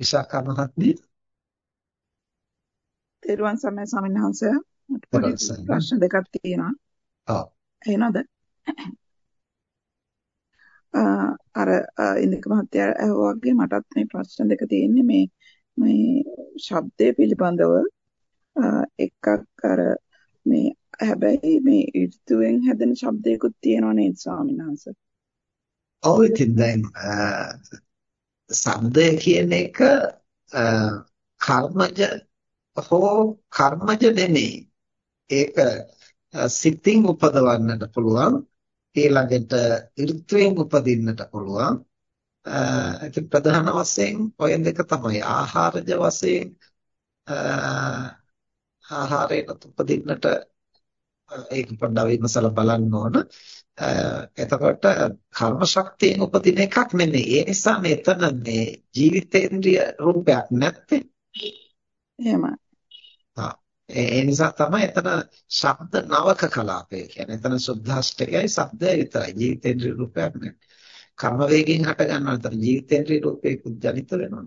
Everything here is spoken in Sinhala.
විශාඛා මහත්මිය තෙරුවන් සරණයි ස්වාමීන් වහන්සේ මට පොඩි ප්‍රශ්න දෙකක් තියෙනවා. ඔව්. එහෙනවද? අර ඉන්දික මහත්තයා ඇහුවා වගේ මටත් මේ ප්‍රශ්න දෙක තියෙන්නේ මේ මේ ශබ්දය පිළිබඳව එකක් අර මේ හැබැයි මේ ඍතුවෙන් හැදෙන ශබ්දයකුත් තියෙනවා නේද ස්වාමීන් වහන්සේ? ඔව් ඉතින් දැන් ශබ්දය කියන එක කර්මජ හෝ කර්මජ නෙමෙයි. ඒක සිතින් උපදවන්නට පුළුවන්. ඊළඟට ඍතුයෙන් උපදින්නට පුළුවන්. ඉතින් ප්‍රධාන වශයෙන් ඔය දෙක තමයි ආහාරජ වශයෙන් ආහාරයට උපදින්නට ඒක පොඩ්ඩක් විමසලා බලන්න ඕන. එතකොට කර්ම ශක්තියෙන් උපදින එකක් නෙමෙයි. ඒ නිසා මෙතන මේ ජීවිතේන්ද්‍රිය රූපයක් නැත්තේ. එහෙමයි. ඒ නිසා තමයි එතන ශබ්ද නවක කලාපය කියන්නේ. එතන සුද්ධාෂ්ටකයයි ශබ්දය විතරයි. ජීවිතේන්ද්‍රිය රූපයක් නැහැ. කර්ම වේගයෙන් හට ගන්නවා. එතන ජීවිතේන්ද්‍රිය රූපේ ජනිත වෙනවා.